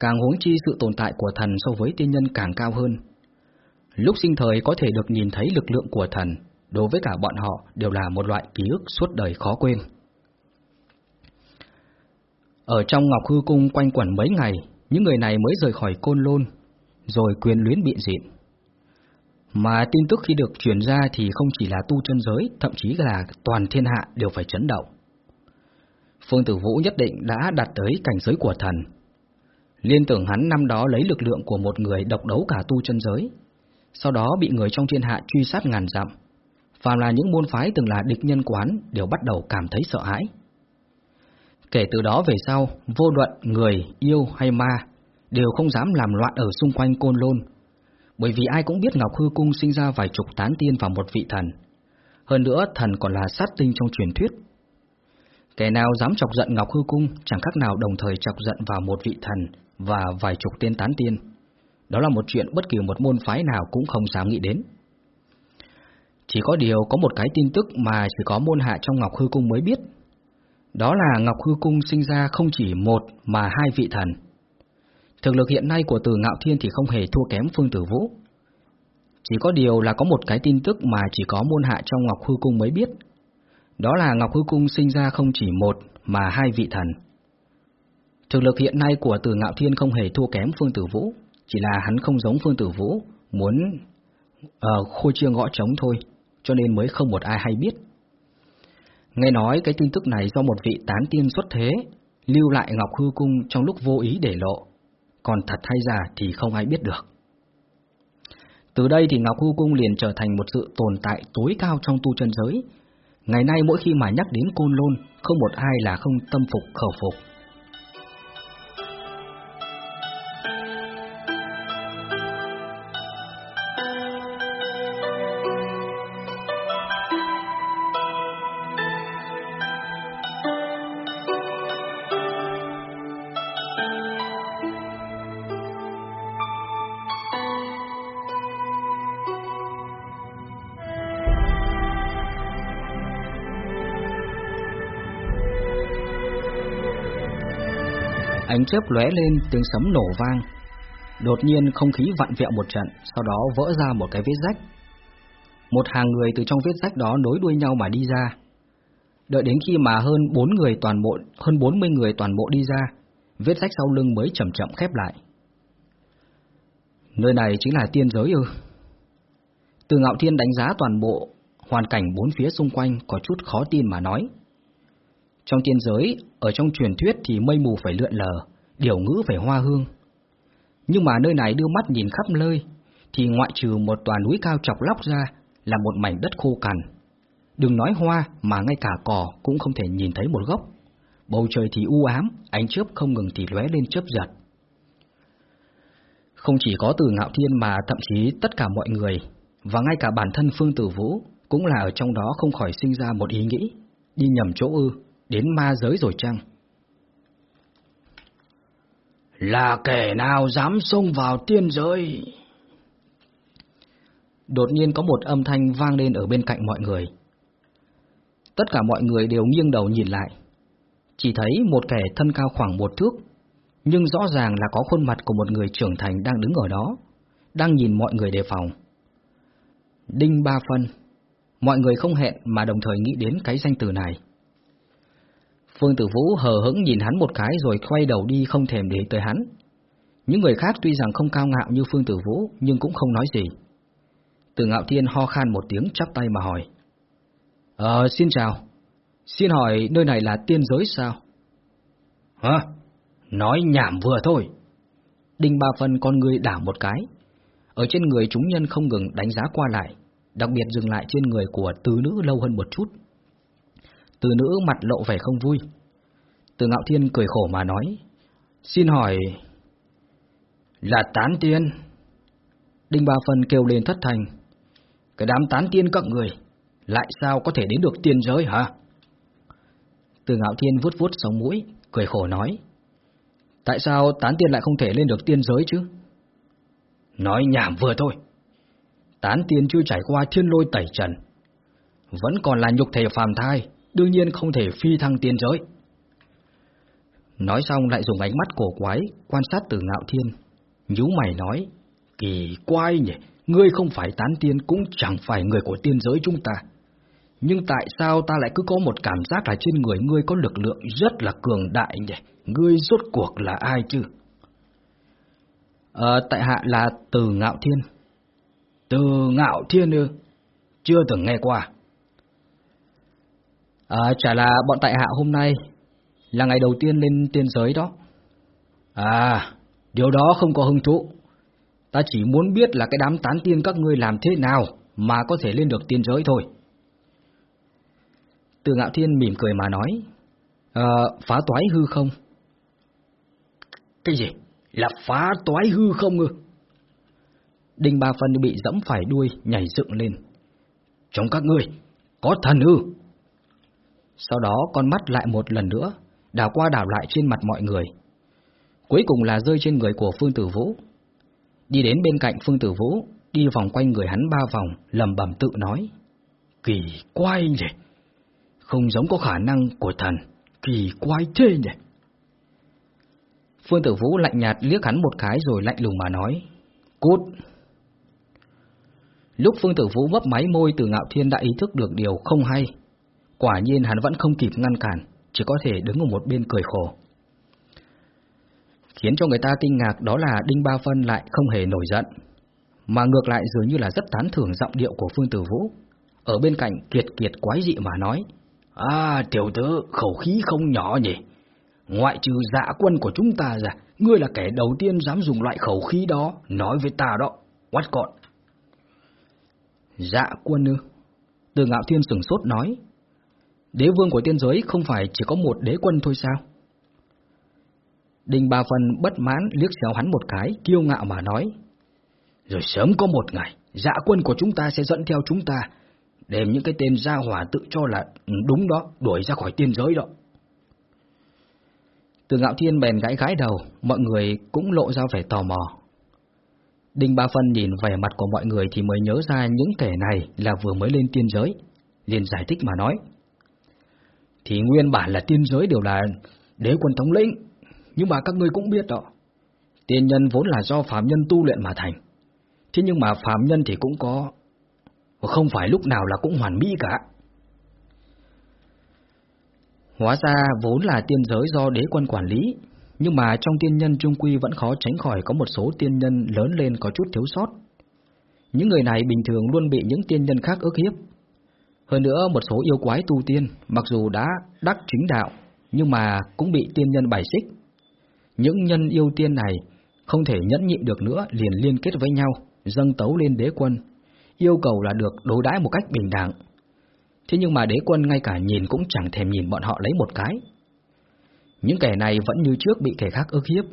Càng huống chi sự tồn tại của thần so với tiên nhân càng cao hơn. Lúc sinh thời có thể được nhìn thấy lực lượng của thần, đối với cả bọn họ đều là một loại ký ức suốt đời khó quên. Ở trong Ngọc Hư Cung quanh quẩn mấy ngày, những người này mới rời khỏi Côn Lôn, rồi quyền luyến biện diện, Mà tin tức khi được truyền ra thì không chỉ là tu chân giới, thậm chí là toàn thiên hạ đều phải chấn động. Phương Tử Vũ nhất định đã đạt tới cảnh giới của thần. Liên tưởng hắn năm đó lấy lực lượng của một người độc đấu cả tu chân giới, sau đó bị người trong thiên hạ truy sát ngàn dặm, phàm là những môn phái từng là địch nhân quán đều bắt đầu cảm thấy sợ hãi. Kể từ đó về sau, vô luận người, yêu hay ma đều không dám làm loạn ở xung quanh côn lôn, bởi vì ai cũng biết Ngọc Hư Cung sinh ra vài chục tán tiên và một vị thần. Hơn nữa, thần còn là sát tinh trong truyền thuyết. Kẻ nào dám chọc giận Ngọc Hư Cung chẳng khác nào đồng thời chọc giận vào một vị thần và vài chục tiên tán tiên. Đó là một chuyện bất kỳ một môn phái nào cũng không dám nghĩ đến. Chỉ có điều có một cái tin tức mà chỉ có môn hạ trong Ngọc Hư Cung mới biết. Đó là Ngọc Hư Cung sinh ra không chỉ một mà hai vị thần. Thực lực hiện nay của Từ Ngạo Thiên thì không hề thua kém Phương Tử Vũ. Chỉ có điều là có một cái tin tức mà chỉ có môn hạ trong Ngọc Hư Cung mới biết. Đó là Ngọc Hư Cung sinh ra không chỉ một mà hai vị thần. Thực lực hiện nay của Từ Ngạo Thiên không hề thua kém Phương Tử Vũ, chỉ là hắn không giống Phương Tử Vũ, muốn ờ, uh, khôi trương gõ trống thôi cho nên mới không một ai hay biết. Nghe nói cái tin tức này do một vị tán tiên xuất thế, lưu lại Ngọc Hư Cung trong lúc vô ý để lộ, còn thật hay giả thì không ai biết được. Từ đây thì Ngọc Hư Cung liền trở thành một sự tồn tại tối cao trong tu chân giới. Ngày nay mỗi khi mà nhắc đến Côn Lôn, không một ai là không tâm phục khẩu phục. Chớp lóe lên, tiếng sấm nổ vang. Đột nhiên không khí vặn vẹo một trận, sau đó vỡ ra một cái vết rách. Một hàng người từ trong vết rách đó nối đuôi nhau mà đi ra. Đợi đến khi mà hơn bốn người toàn bộ, hơn 40 người toàn bộ đi ra, vết rách sau lưng mới chậm chậm khép lại. Nơi này chính là tiên giới ư? Từ Ngạo Thiên đánh giá toàn bộ hoàn cảnh bốn phía xung quanh có chút khó tin mà nói. Trong tiên giới, ở trong truyền thuyết thì mây mù phải lượn lờ, điều ngữ phải hoa hương. Nhưng mà nơi này đưa mắt nhìn khắp nơi, thì ngoại trừ một tòa núi cao chọc lóc ra là một mảnh đất khô cằn. Đừng nói hoa mà ngay cả cỏ cũng không thể nhìn thấy một gốc. Bầu trời thì u ám, ánh chớp không ngừng thì lóe lên chớp giật. Không chỉ có từ ngạo thiên mà thậm chí tất cả mọi người, và ngay cả bản thân Phương Tử Vũ cũng là ở trong đó không khỏi sinh ra một ý nghĩ, đi nhầm chỗ ư đến ma giới rồi chăng? Là kẻ nào dám xông vào tiên giới? Đột nhiên có một âm thanh vang lên ở bên cạnh mọi người. Tất cả mọi người đều nghiêng đầu nhìn lại. Chỉ thấy một kẻ thân cao khoảng một thước, nhưng rõ ràng là có khuôn mặt của một người trưởng thành đang đứng ở đó, đang nhìn mọi người đề phòng. Đinh Ba Phân Mọi người không hẹn mà đồng thời nghĩ đến cái danh từ này. Phương Tử Vũ hờ hững nhìn hắn một cái rồi quay đầu đi không thèm để tới hắn, Những người khác tuy rằng không cao ngạo như Phương Tử Vũ nhưng cũng không nói gì. Từ ngạo thiên ho khan một tiếng chắp tay mà hỏi. Ờ, xin chào. Xin hỏi nơi này là tiên giới sao? Hả? Nói nhảm vừa thôi. Đinh Ba Phân con người đảo một cái. Ở trên người chúng nhân không ngừng đánh giá qua lại, đặc biệt dừng lại trên người của từ nữ lâu hơn một chút. Từ nữ mặt lộ vẻ không vui. Từ ngạo thiên cười khổ mà nói. Xin hỏi... Là tán tiên. Đinh Ba Phân kêu lên thất thành. Cái đám tán tiên các người, lại sao có thể đến được tiên giới hả? Từ ngạo thiên vuốt vuốt sống mũi, cười khổ nói. Tại sao tán tiên lại không thể lên được tiên giới chứ? Nói nhảm vừa thôi. Tán tiên chưa trải qua thiên lôi tẩy trần. Vẫn còn là nhục thể phàm thai, đương nhiên không thể phi thăng tiên giới. Nói xong lại dùng ánh mắt cổ quái quan sát từ ngạo thiên. nhíu mày nói, kỳ quái nhỉ, ngươi không phải tán tiên cũng chẳng phải người của tiên giới chúng ta. Nhưng tại sao ta lại cứ có một cảm giác là trên người ngươi có lực lượng rất là cường đại nhỉ? Ngươi rốt cuộc là ai chứ? Ờ, tại hạ là Từ Ngạo Thiên. Từ Ngạo Thiên ư? Chưa từng nghe qua. À, chả là bọn tại hạ hôm nay là ngày đầu tiên lên tiên giới đó. À, điều đó không có hứng thú. Ta chỉ muốn biết là cái đám tán tiên các ngươi làm thế nào mà có thể lên được tiên giới thôi. Từ ngạo thiên mỉm cười mà nói, à, phá toái hư không? Cái gì? Là phá toái hư không ư? Đinh Ba Phân bị dẫm phải đuôi, nhảy dựng lên. Trong các ngươi, có thần ư? Sau đó con mắt lại một lần nữa, đảo qua đảo lại trên mặt mọi người. Cuối cùng là rơi trên người của Phương Tử Vũ. Đi đến bên cạnh Phương Tử Vũ, đi vòng quanh người hắn ba vòng, lầm bầm tự nói. Kỳ quái nhỉ? Không giống có khả năng của thần, kỳ quái thế nhỉ? Phương Tử Vũ lạnh nhạt liếc hắn một cái rồi lạnh lùng mà nói. Cút! Lúc Phương Tử Vũ mấp máy môi từ ngạo thiên đã ý thức được điều không hay. Quả nhiên hắn vẫn không kịp ngăn cản, chỉ có thể đứng ở một bên cười khổ. Khiến cho người ta kinh ngạc đó là Đinh Ba Phân lại không hề nổi giận, mà ngược lại dường như là rất tán thưởng giọng điệu của Phương Tử Vũ. Ở bên cạnh kiệt kiệt quái dị mà nói. À, tiểu tử, khẩu khí không nhỏ nhỉ. Ngoại trừ dạ quân của chúng ta ra, ngươi là kẻ đầu tiên dám dùng loại khẩu khí đó, nói với ta đó, quát gọn. Dạ quân ư? Từ ngạo thiên sừng sốt nói. Đế vương của tiên giới không phải chỉ có một đế quân thôi sao? Đinh Ba Phần bất mãn liếc xéo hắn một cái, kiêu ngạo mà nói. Rồi sớm có một ngày, dạ quân của chúng ta sẽ dẫn theo chúng ta, đem những cái tên gia hỏa tự cho là ừ, đúng đó, đuổi ra khỏi tiên giới đó. Từ ngạo thiên bèn gãi gãi đầu, mọi người cũng lộ ra vẻ tò mò. Đinh Ba Phân nhìn vẻ mặt của mọi người thì mới nhớ ra những kẻ này là vừa mới lên tiên giới, liền giải thích mà nói. Thì nguyên bản là tiên giới đều là đế quân thống lĩnh, nhưng mà các ngươi cũng biết đó, tiên nhân vốn là do phạm nhân tu luyện mà thành. Thế nhưng mà phạm nhân thì cũng có, không phải lúc nào là cũng hoàn mỹ cả. Hóa ra vốn là tiên giới do đế quân quản lý, nhưng mà trong tiên nhân trung quy vẫn khó tránh khỏi có một số tiên nhân lớn lên có chút thiếu sót. Những người này bình thường luôn bị những tiên nhân khác ức hiếp. Hơn nữa một số yêu quái tu tiên, mặc dù đã đắc chính đạo, nhưng mà cũng bị tiên nhân bài xích. Những nhân yêu tiên này không thể nhẫn nhịn được nữa liền liên kết với nhau, dâng tấu lên đế quân, yêu cầu là được đối đãi một cách bình đẳng. Thế nhưng mà đế quân ngay cả nhìn cũng chẳng thèm nhìn bọn họ lấy một cái. Những kẻ này vẫn như trước bị kẻ khác ức hiếp.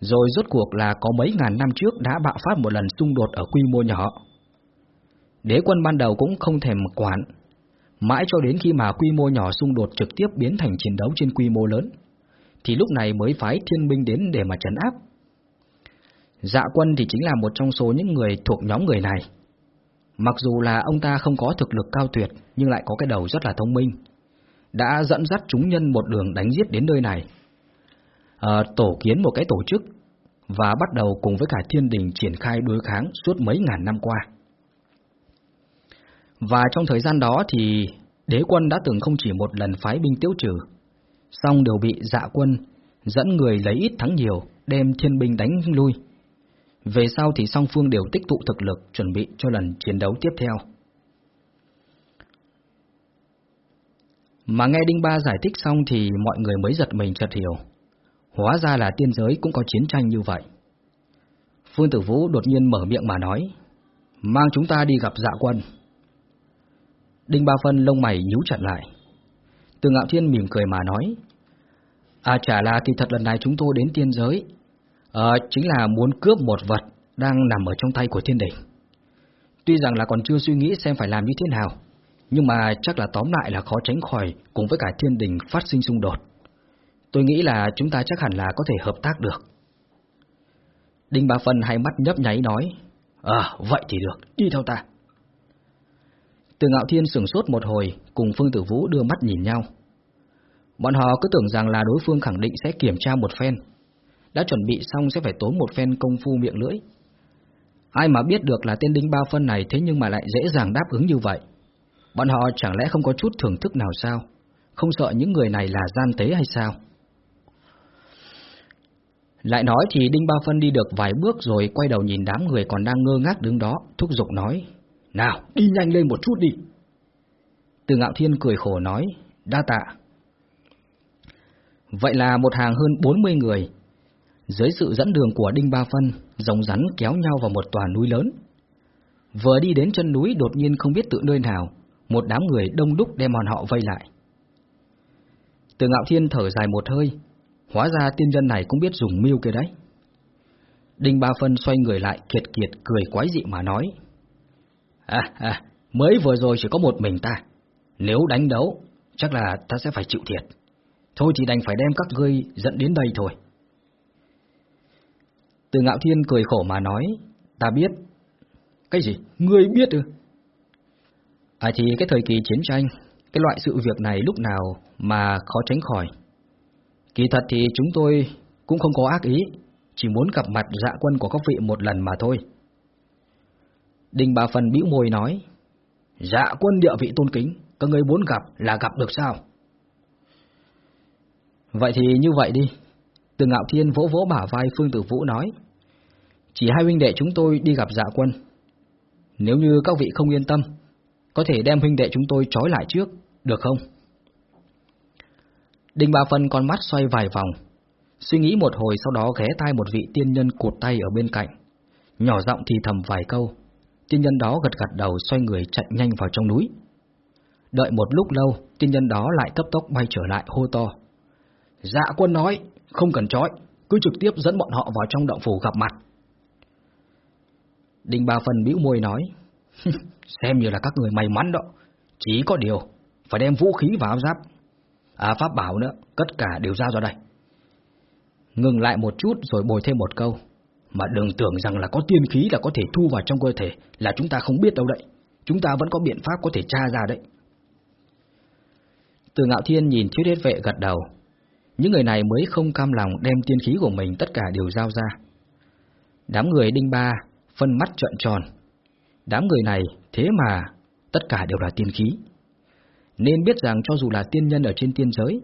Rồi rốt cuộc là có mấy ngàn năm trước đã bạo phát một lần xung đột ở quy mô nhỏ. Đế quân ban đầu cũng không thèm quản, mãi cho đến khi mà quy mô nhỏ xung đột trực tiếp biến thành chiến đấu trên quy mô lớn, thì lúc này mới phái thiên binh đến để mà trấn áp. Dạ quân thì chính là một trong số những người thuộc nhóm người này. Mặc dù là ông ta không có thực lực cao tuyệt, nhưng lại có cái đầu rất là thông minh, đã dẫn dắt chúng nhân một đường đánh giết đến nơi này. À, tổ kiến một cái tổ chức và bắt đầu cùng với cả thiên đình triển khai đối kháng suốt mấy ngàn năm qua. Và trong thời gian đó thì đế quân đã từng không chỉ một lần phái binh tiêu trừ, song đều bị dạ quân dẫn người lấy ít thắng nhiều, đem thiên binh đánh lui. Về sau thì song phương đều tích tụ thực lực chuẩn bị cho lần chiến đấu tiếp theo. Mà nghe Đinh Ba giải thích xong thì mọi người mới giật mình chợt hiểu. Hóa ra là tiên giới cũng có chiến tranh như vậy. Phương Tử Vũ đột nhiên mở miệng mà nói, mang chúng ta đi gặp dạ quân. Đinh Ba Phân lông mày nhíu chặt lại. Từ Ngạo Thiên mỉm cười mà nói, À chả là kỳ thật lần này chúng tôi đến tiên giới, à, chính là muốn cướp một vật đang nằm ở trong tay của thiên đỉnh. Tuy rằng là còn chưa suy nghĩ xem phải làm như thế nào, nhưng mà chắc là tóm lại là khó tránh khỏi cùng với cả thiên đình phát sinh xung đột. Tôi nghĩ là chúng ta chắc hẳn là có thể hợp tác được. Đinh Ba Phân hai mắt nhấp nháy nói, À, vậy thì được, đi theo ta. Từ Ngạo Thiên sửng sốt một hồi, cùng Phương Tử Vũ đưa mắt nhìn nhau. Bọn họ cứ tưởng rằng là đối phương khẳng định sẽ kiểm tra một phen, đã chuẩn bị xong sẽ phải tốn một phen công phu miệng lưỡi. Ai mà biết được là tên Đinh Ba Phân này thế nhưng mà lại dễ dàng đáp ứng như vậy. Bọn họ chẳng lẽ không có chút thưởng thức nào sao? Không sợ những người này là gian tế hay sao? Lại nói thì Đinh Ba Phân đi được vài bước rồi quay đầu nhìn đám người còn đang ngơ ngác đứng đó, thúc giục nói. Nào, đi nhanh lên một chút đi. Từ Ngạo Thiên cười khổ nói, đa tạ. Vậy là một hàng hơn 40 người, dưới sự dẫn đường của Đinh Ba Phân, rồng rắn kéo nhau vào một tòa núi lớn. Vừa đi đến chân núi đột nhiên không biết tự nơi nào, một đám người đông đúc đem bọn họ vây lại. Từ Ngạo Thiên thở dài một hơi, hóa ra tiên nhân này cũng biết dùng mưu kia đấy. Đinh Ba Phân xoay người lại kiệt kiệt cười quái dị mà nói. À, à, mới vừa rồi chỉ có một mình ta. Nếu đánh đấu, chắc là ta sẽ phải chịu thiệt. Thôi thì đành phải đem các ngươi dẫn đến đây thôi. Từ Ngạo Thiên cười khổ mà nói, ta biết. Cái gì? Ngươi biết ư? À thì cái thời kỳ chiến tranh, cái loại sự việc này lúc nào mà khó tránh khỏi. Kỳ thật thì chúng tôi cũng không có ác ý, chỉ muốn gặp mặt dạ quân của các vị một lần mà thôi đình Bà Phần bĩu môi nói, dạ quân địa vị tôn kính, các người muốn gặp là gặp được sao? Vậy thì như vậy đi. Từ Ngạo Thiên vỗ vỗ bả vai Phương Tử Vũ nói, chỉ hai huynh đệ chúng tôi đi gặp dạ quân. Nếu như các vị không yên tâm, có thể đem huynh đệ chúng tôi trói lại trước, được không? đình bà phần con mắt xoay vài vòng, suy nghĩ một hồi sau đó ghé tai một vị tiên nhân cột tay ở bên cạnh, nhỏ giọng thì thầm vài câu. Tiên nhân đó gật gật đầu xoay người chạy nhanh vào trong núi. Đợi một lúc lâu, tiên nhân đó lại cấp tốc bay trở lại hô to. Dạ quân nói, không cần trói, cứ trực tiếp dẫn bọn họ vào trong động phủ gặp mặt. Đinh Ba Phần bĩu môi nói, xem như là các người may mắn đó, chỉ có điều, phải đem vũ khí vào áo giáp. À pháp bảo nữa, tất cả đều ra ra đây. Ngừng lại một chút rồi bồi thêm một câu, mà đừng tưởng rằng là có tiên khí là có thể thu vào trong cơ thể là chúng ta không biết đâu đấy. Chúng ta vẫn có biện pháp có thể tra ra đấy. Từ ngạo thiên nhìn thiếu đế vệ gật đầu. Những người này mới không cam lòng đem tiên khí của mình tất cả đều giao ra. Đám người đinh ba phân mắt trợn tròn. Đám người này thế mà tất cả đều là tiên khí. Nên biết rằng cho dù là tiên nhân ở trên tiên giới,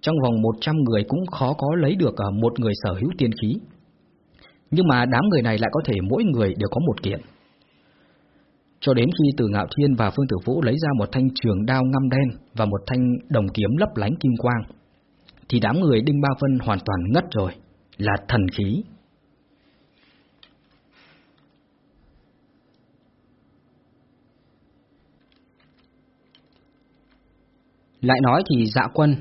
trong vòng 100 người cũng khó có lấy được à, một người sở hữu tiên khí. Nhưng mà đám người này lại có thể mỗi người đều có một kiện. Cho đến khi từ Ngạo Thiên và Phương Tử Vũ lấy ra một thanh trường đao ngăm đen và một thanh đồng kiếm lấp lánh kim quang, thì đám người Đinh Ba Vân hoàn toàn ngất rồi, là thần khí. Lại nói thì dạ quân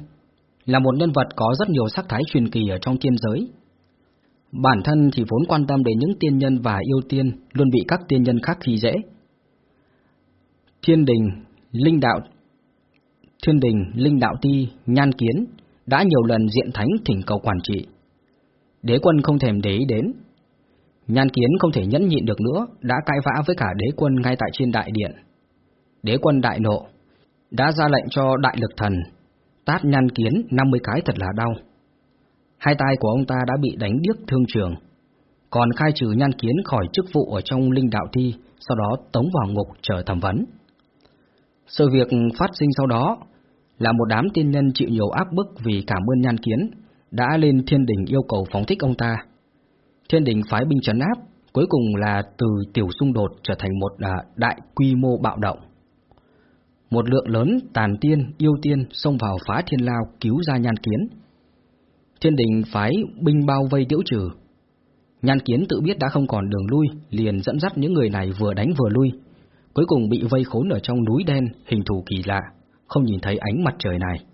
là một nhân vật có rất nhiều sắc thái truyền kỳ ở trong tiên giới. Bản thân thì vốn quan tâm đến những tiên nhân và yêu tiên luôn bị các tiên nhân khác khi dễ. Thiên đình, linh đạo, thiên đình, linh đạo ti, nhan kiến đã nhiều lần diện thánh thỉnh cầu quản trị. Đế quân không thèm để ý đến. Nhan kiến không thể nhẫn nhịn được nữa, đã cãi vã với cả đế quân ngay tại trên đại điện. Đế quân đại nộ, đã ra lệnh cho đại lực thần tát nhan kiến 50 cái thật là đau. Hai tay của ông ta đã bị đánh điếc thương trường, còn khai trừ nhan kiến khỏi chức vụ ở trong linh đạo thi, sau đó tống vào ngục chờ thẩm vấn. Sự việc phát sinh sau đó là một đám tiên nhân chịu nhiều áp bức vì cảm ơn nhan kiến, đã lên thiên đình yêu cầu phóng thích ông ta, Thiên đình phái binh trấn áp, cuối cùng là từ tiểu xung đột trở thành một à, đại quy mô bạo động. Một lượng lớn tàn tiên, yêu tiên xông vào phá thiên lao cứu ra nhan kiến. Thiên đình phái binh bao vây tiễu trừ. Nhan kiến tự biết đã không còn đường lui, liền dẫn dắt những người này vừa đánh vừa lui. Cuối cùng bị vây khốn ở trong núi đen, hình thù kỳ lạ, không nhìn thấy ánh mặt trời này.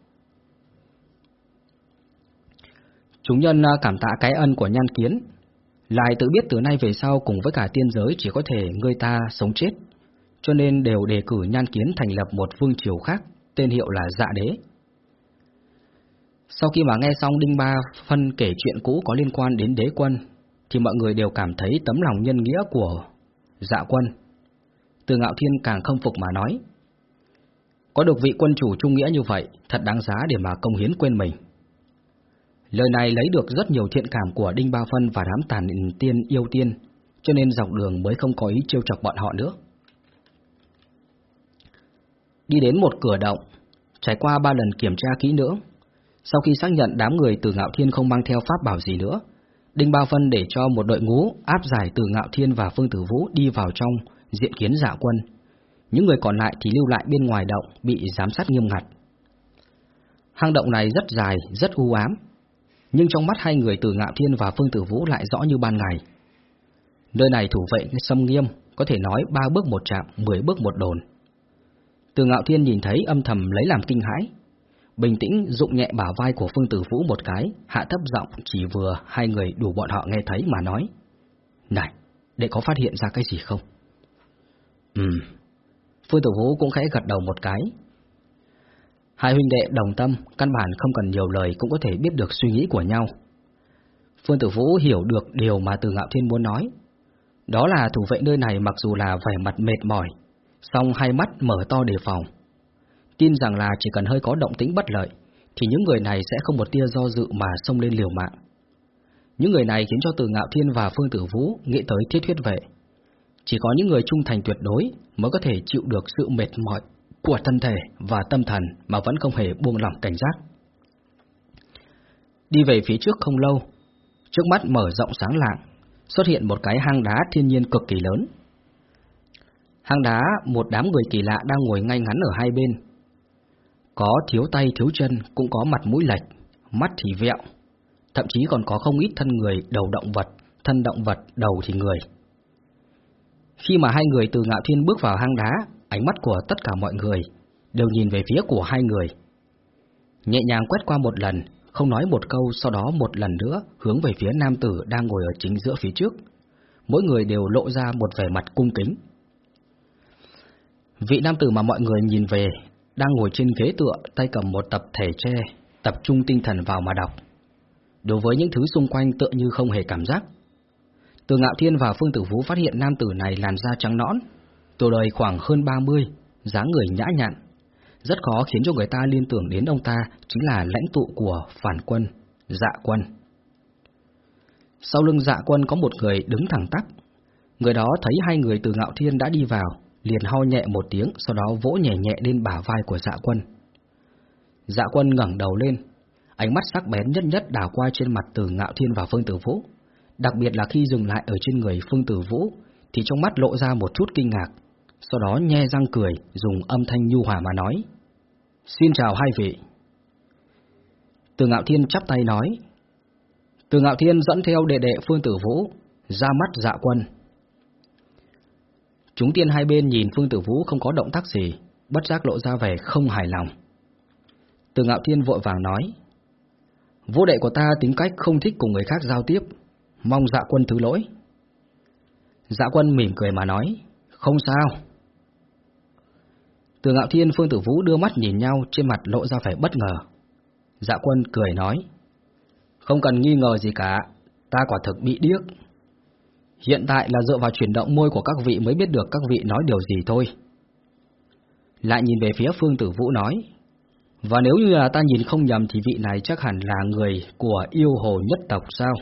Chúng nhân à, cảm tạ cái ân của nhan kiến, lại tự biết từ nay về sau cùng với cả tiên giới chỉ có thể người ta sống chết, cho nên đều đề cử nhan kiến thành lập một vương triều khác, tên hiệu là dạ đế. Sau khi mà nghe xong Đinh Ba phân kể chuyện cũ có liên quan đến đế quân, thì mọi người đều cảm thấy tấm lòng nhân nghĩa của dạ quân. Từ ngạo thiên càng không phục mà nói. Có được vị quân chủ trung nghĩa như vậy, thật đáng giá để mà công hiến quên mình. Lời này lấy được rất nhiều thiện cảm của Đinh Ba Phân và đám tàn tiên yêu tiên, cho nên dọc đường mới không có ý trêu chọc bọn họ nữa. Đi đến một cửa động, trải qua ba lần kiểm tra kỹ nữa, sau khi xác nhận đám người từ Ngạo Thiên không mang theo pháp bảo gì nữa, Đinh Ba Phân để cho một đội ngũ áp giải từ Ngạo Thiên và Phương Tử Vũ đi vào trong diện kiến dạ quân. Những người còn lại thì lưu lại bên ngoài động bị giám sát nghiêm ngặt. Hang động này rất dài, rất u ám, nhưng trong mắt hai người từ Ngạo Thiên và Phương Tử Vũ lại rõ như ban ngày. Nơi này thủ vệ xâm nghiêm, có thể nói ba bước một chạm, mười bước một đồn. Từ Ngạo Thiên nhìn thấy âm thầm lấy làm kinh hãi, bình tĩnh dụng nhẹ bả vai của Phương Tử Vũ một cái, hạ thấp giọng chỉ vừa hai người đủ bọn họ nghe thấy mà nói. Này, để có phát hiện ra cái gì không? Ừm, Phương Tử Vũ cũng khẽ gật đầu một cái, Hai huynh đệ đồng tâm, căn bản không cần nhiều lời cũng có thể biết được suy nghĩ của nhau. Phương Tử Vũ hiểu được điều mà Từ Ngạo Thiên muốn nói. Đó là thủ vệ nơi này mặc dù là vẻ mặt mệt mỏi, song hai mắt mở to đề phòng. Tin rằng là chỉ cần hơi có động tĩnh bất lợi, thì những người này sẽ không một tia do dự mà xông lên liều mạng. Những người này khiến cho Từ Ngạo Thiên và Phương Tử Vũ nghĩ tới thiết huyết vệ. Chỉ có những người trung thành tuyệt đối mới có thể chịu được sự mệt mỏi của thân thể và tâm thần mà vẫn không hề buông lỏng cảnh giác. Đi về phía trước không lâu, trước mắt mở rộng sáng lạng, xuất hiện một cái hang đá thiên nhiên cực kỳ lớn. Hang đá một đám người kỳ lạ đang ngồi ngay ngắn ở hai bên. Có thiếu tay thiếu chân, cũng có mặt mũi lệch, mắt thì vẹo, thậm chí còn có không ít thân người đầu động vật, thân động vật, đầu thì người. Khi mà hai người từ ngạo thiên bước vào hang đá, Ánh mắt của tất cả mọi người đều nhìn về phía của hai người. Nhẹ nhàng quét qua một lần, không nói một câu, sau đó một lần nữa hướng về phía nam tử đang ngồi ở chính giữa phía trước. Mỗi người đều lộ ra một vẻ mặt cung kính. Vị nam tử mà mọi người nhìn về đang ngồi trên ghế tựa, tay cầm một tập thể tre, tập trung tinh thần vào mà đọc. Đối với những thứ xung quanh tựa như không hề cảm giác. Từ Ngạo Thiên và Phương Tử Vũ phát hiện nam tử này làn da trắng nõn, Tuổi đời khoảng hơn 30, dáng người nhã nhặn, rất khó khiến cho người ta liên tưởng đến ông ta chính là lãnh tụ của phản quân, dạ quân. Sau lưng dạ quân có một người đứng thẳng tắp, người đó thấy hai người từ ngạo thiên đã đi vào, liền ho nhẹ một tiếng, sau đó vỗ nhẹ nhẹ lên bả vai của dạ quân. Dạ quân ngẩng đầu lên, ánh mắt sắc bén nhất nhất đảo qua trên mặt từ ngạo thiên và phương tử vũ, đặc biệt là khi dừng lại ở trên người phương tử vũ, thì trong mắt lộ ra một chút kinh ngạc, sau đó nhe răng cười, dùng âm thanh nhu hòa mà nói. Xin chào hai vị. Từ Ngạo Thiên chắp tay nói. Từ Ngạo Thiên dẫn theo đệ đệ Phương Tử Vũ, ra mắt dạ quân. Chúng tiên hai bên nhìn Phương Tử Vũ không có động tác gì, bất giác lộ ra vẻ không hài lòng. Từ Ngạo Thiên vội vàng nói. Vô đệ của ta tính cách không thích cùng người khác giao tiếp, mong dạ quân thứ lỗi. Dạ quân mỉm cười mà nói, không sao, từ ngạo thiên Phương Tử Vũ đưa mắt nhìn nhau trên mặt lộ ra vẻ bất ngờ. Dạ quân cười nói. Không cần nghi ngờ gì cả, ta quả thực bị điếc. Hiện tại là dựa vào chuyển động môi của các vị mới biết được các vị nói điều gì thôi. Lại nhìn về phía Phương Tử Vũ nói. Và nếu như là ta nhìn không nhầm thì vị này chắc hẳn là người của yêu hồ nhất tộc sao?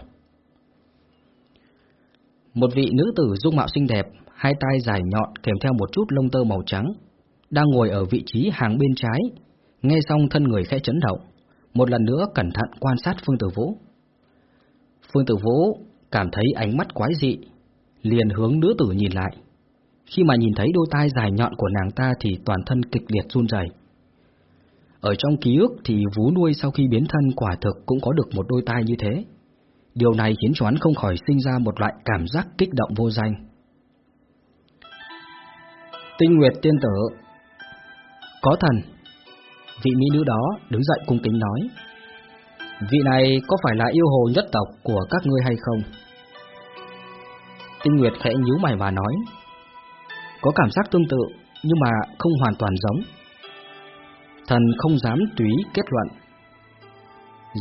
Một vị nữ tử dung mạo xinh đẹp, hai tay dài nhọn kèm theo một chút lông tơ màu trắng, đang ngồi ở vị trí hàng bên trái, nghe xong thân người khẽ chấn động, một lần nữa cẩn thận quan sát Phương Tử Vũ. Phương Tử Vũ cảm thấy ánh mắt quái dị, liền hướng nữ tử nhìn lại. Khi mà nhìn thấy đôi tai dài nhọn của nàng ta thì toàn thân kịch liệt run rẩy. Ở trong ký ức thì vú nuôi sau khi biến thân quả thực cũng có được một đôi tai như thế. Điều này khiến cho hắn không khỏi sinh ra một loại cảm giác kích động vô danh. Tinh Nguyệt tiên tử Có thần Vị mỹ nữ đó đứng dậy cung kính nói Vị này có phải là yêu hồ nhất tộc của các ngươi hay không? Tinh Nguyệt khẽ nhíu mày và nói Có cảm giác tương tự nhưng mà không hoàn toàn giống Thần không dám tùy kết luận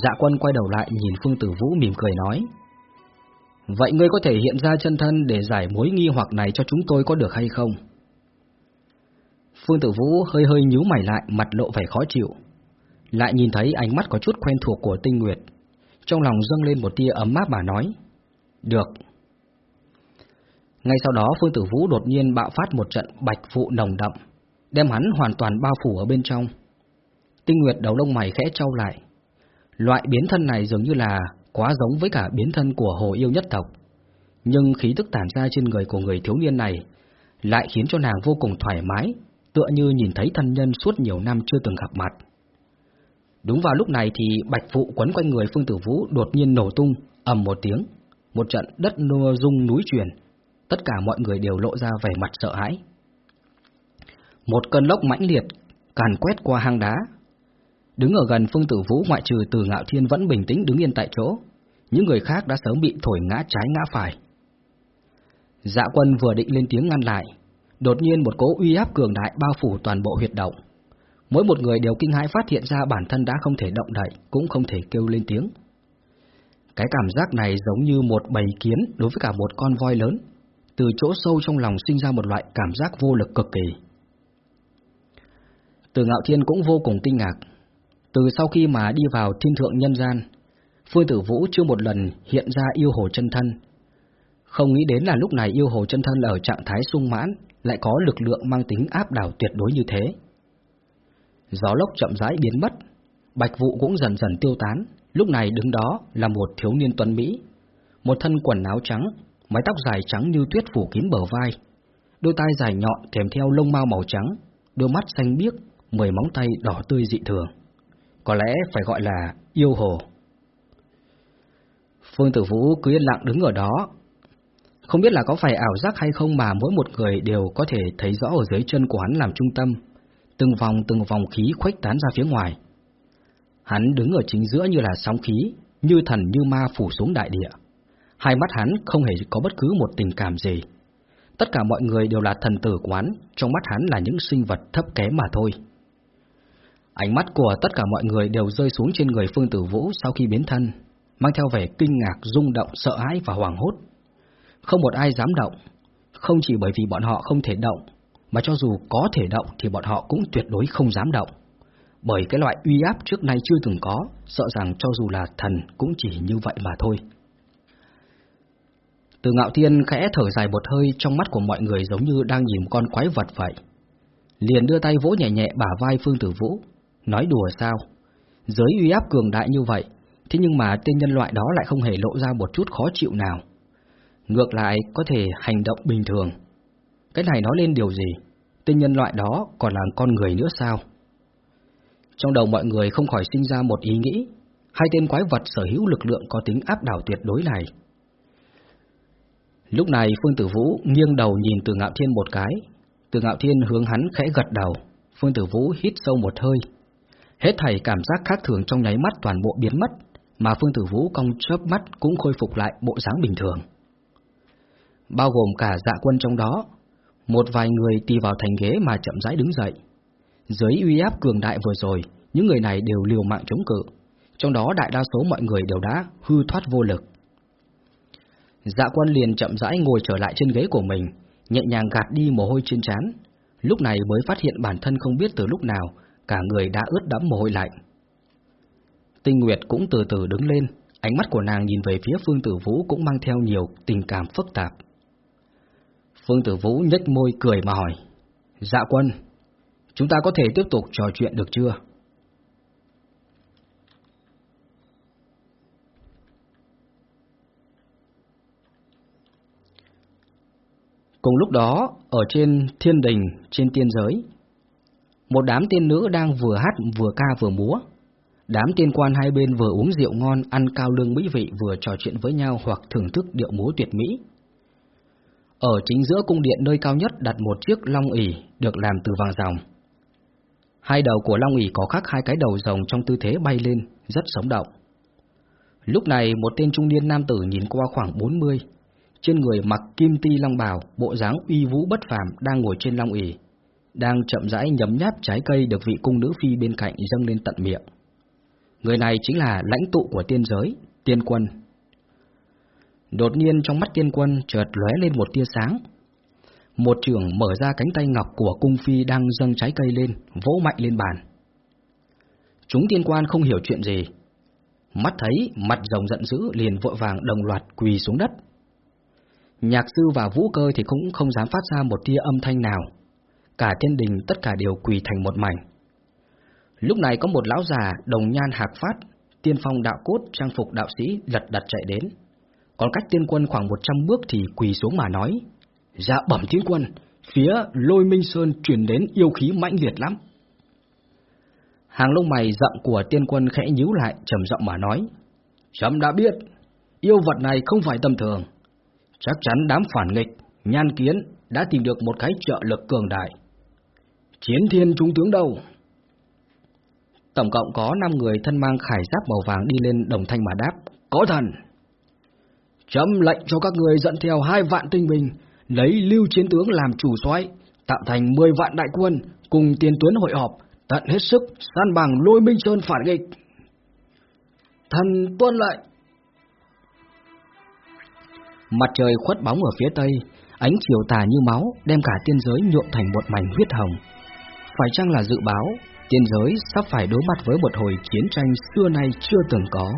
Dạ quân quay đầu lại nhìn Phương Tử Vũ mỉm cười nói Vậy ngươi có thể hiện ra chân thân để giải mối nghi hoặc này cho chúng tôi có được hay không? Phương Tử Vũ hơi hơi nhíu mày lại, mặt lộ vẻ khó chịu. Lại nhìn thấy ánh mắt có chút quen thuộc của Tinh Nguyệt. Trong lòng dâng lên một tia ấm áp bà nói. Được. Ngay sau đó Phương Tử Vũ đột nhiên bạo phát một trận bạch vụ nồng đậm, đem hắn hoàn toàn bao phủ ở bên trong. Tinh Nguyệt đầu lông mày khẽ trao lại. Loại biến thân này dường như là quá giống với cả biến thân của hồ yêu nhất tộc. Nhưng khí tức tản ra trên người của người thiếu niên này lại khiến cho nàng vô cùng thoải mái, tựa như nhìn thấy thân nhân suốt nhiều năm chưa từng gặp mặt. Đúng vào lúc này thì bạch phụ quấn quanh người Phương Tử Vũ đột nhiên nổ tung, ầm một tiếng, một trận đất nua rung núi chuyển, tất cả mọi người đều lộ ra vẻ mặt sợ hãi. Một cơn lốc mãnh liệt càn quét qua hang đá. Đứng ở gần Phương Tử Vũ ngoại trừ Từ Ngạo Thiên vẫn bình tĩnh đứng yên tại chỗ, những người khác đã sớm bị thổi ngã trái ngã phải. Dạ quân vừa định lên tiếng ngăn lại, Đột nhiên một cỗ uy áp cường đại bao phủ toàn bộ huyệt động. Mỗi một người đều kinh hãi phát hiện ra bản thân đã không thể động đậy, cũng không thể kêu lên tiếng. Cái cảm giác này giống như một bầy kiến đối với cả một con voi lớn. Từ chỗ sâu trong lòng sinh ra một loại cảm giác vô lực cực kỳ. Từ Ngạo Thiên cũng vô cùng kinh ngạc. Từ sau khi mà đi vào thiên thượng nhân gian, Phương Tử Vũ chưa một lần hiện ra yêu hồ chân thân. Không nghĩ đến là lúc này yêu hồ chân thân ở trạng thái sung mãn, lại có lực lượng mang tính áp đảo tuyệt đối như thế. Gió lốc chậm rãi biến mất, bạch vụ cũng dần dần tiêu tán, lúc này đứng đó là một thiếu niên tuấn Mỹ, một thân quần áo trắng, mái tóc dài trắng như tuyết phủ kín bờ vai, đôi tai dài nhọn kèm theo lông mao màu trắng, đôi mắt xanh biếc, mười móng tay đỏ tươi dị thường. Có lẽ phải gọi là yêu hồ. Phương Tử Vũ cứ yên lặng đứng ở đó, không biết là có phải ảo giác hay không mà mỗi một người đều có thể thấy rõ ở dưới chân của hắn làm trung tâm, từng vòng từng vòng khí khuếch tán ra phía ngoài. Hắn đứng ở chính giữa như là sóng khí, như thần như ma phủ xuống đại địa. Hai mắt hắn không hề có bất cứ một tình cảm gì. Tất cả mọi người đều là thần tử quán, trong mắt hắn là những sinh vật thấp kém mà thôi. Ánh mắt của tất cả mọi người đều rơi xuống trên người Phương Tử Vũ sau khi biến thân, mang theo vẻ kinh ngạc, rung động, sợ hãi và hoảng hốt. Không một ai dám động, không chỉ bởi vì bọn họ không thể động, mà cho dù có thể động thì bọn họ cũng tuyệt đối không dám động. Bởi cái loại uy áp trước nay chưa từng có, sợ rằng cho dù là thần cũng chỉ như vậy mà thôi. Từ ngạo thiên khẽ thở dài một hơi trong mắt của mọi người giống như đang nhìn con quái vật vậy. Liền đưa tay vỗ nhẹ nhẹ bả vai Phương Tử Vũ, nói đùa sao. Giới uy áp cường đại như vậy, thế nhưng mà tên nhân loại đó lại không hề lộ ra một chút khó chịu nào ngược lại có thể hành động bình thường. Cái này nói lên điều gì? Tên nhân loại đó còn là con người nữa sao? Trong đầu mọi người không khỏi sinh ra một ý nghĩ, hai tên quái vật sở hữu lực lượng có tính áp đảo tuyệt đối này. Lúc này Phương Tử Vũ nghiêng đầu nhìn Từ Ngạo Thiên một cái, Từ Ngạo Thiên hướng hắn khẽ gật đầu, Phương Tử Vũ hít sâu một hơi. Hết thảy cảm giác khác thường trong nháy mắt toàn bộ biến mất, mà Phương Tử Vũ cong chớp mắt cũng khôi phục lại bộ dáng bình thường bao gồm cả dạ quân trong đó. Một vài người tì vào thành ghế mà chậm rãi đứng dậy. Dưới uy áp cường đại vừa rồi, những người này đều liều mạng chống cự, trong đó đại đa số mọi người đều đã hư thoát vô lực. Dạ quân liền chậm rãi ngồi trở lại trên ghế của mình, nhẹ nhàng gạt đi mồ hôi trên trán. Lúc này mới phát hiện bản thân không biết từ lúc nào, cả người đã ướt đẫm mồ hôi lạnh. Tinh Nguyệt cũng từ từ đứng lên, ánh mắt của nàng nhìn về phía Phương Tử Vũ cũng mang theo nhiều tình cảm phức tạp. Phương Tử Vũ nhếch môi cười mà hỏi. Dạ quân, chúng ta có thể tiếp tục trò chuyện được chưa? Cùng lúc đó, ở trên thiên đình, trên tiên giới, một đám tiên nữ đang vừa hát vừa ca vừa múa. Đám tiên quan hai bên vừa uống rượu ngon, ăn cao lương mỹ vị vừa trò chuyện với nhau hoặc thưởng thức điệu múa tuyệt mỹ. Ở chính giữa cung điện nơi cao nhất đặt một chiếc long ỷ được làm từ vàng ròng. Hai đầu của long ỷ có khắc hai cái đầu rồng trong tư thế bay lên, rất sống động. Lúc này một tên trung niên nam tử nhìn qua khoảng 40, trên người mặc kim ti long bào, bộ dáng uy vũ bất phàm đang ngồi trên long ỷ, đang chậm rãi nhấm nháp trái cây được vị cung nữ phi bên cạnh dâng lên tận miệng. Người này chính là lãnh tụ của tiên giới, tiên quân. Đột nhiên trong mắt tiên quân chợt lóe lên một tia sáng. Một trường mở ra cánh tay ngọc của cung phi đang dâng trái cây lên, vỗ mạnh lên bàn. Chúng tiên quan không hiểu chuyện gì. Mắt thấy, mặt rồng giận dữ liền vội vàng đồng loạt quỳ xuống đất. Nhạc sư và vũ cơ thì cũng không dám phát ra một tia âm thanh nào. Cả thiên đình tất cả đều quỳ thành một mảnh. Lúc này có một lão già đồng nhan hạc phát, tiên phong đạo cốt trang phục đạo sĩ lật đật chạy đến. Còn cách tiên quân khoảng 100 bước thì quỳ xuống mà nói. Dạ bẩm tiên quân, phía lôi minh sơn truyền đến yêu khí mãnh liệt lắm. Hàng lông mày rậm của tiên quân khẽ nhíu lại trầm giọng mà nói. Chấm đã biết, yêu vật này không phải tầm thường. Chắc chắn đám phản nghịch, nhan kiến đã tìm được một cái trợ lực cường đại. Chiến thiên trung tướng đâu? Tổng cộng có 5 người thân mang khải giáp màu vàng đi lên đồng thanh mà đáp. Có thần! Chấm lệnh cho các người dẫn theo hai vạn tinh binh, lấy lưu chiến tướng làm chủ soái, tạo thành 10 vạn đại quân, cùng tiền tuấn hội họp, tận hết sức san bằng lôi minh sơn phản nghịch. Thần tuân lệnh! Mặt trời khuất bóng ở phía tây, ánh chiều tà như máu đem cả tiên giới nhuộm thành một mảnh huyết hồng. Phải chăng là dự báo, tiên giới sắp phải đối mặt với một hồi chiến tranh xưa nay chưa từng có?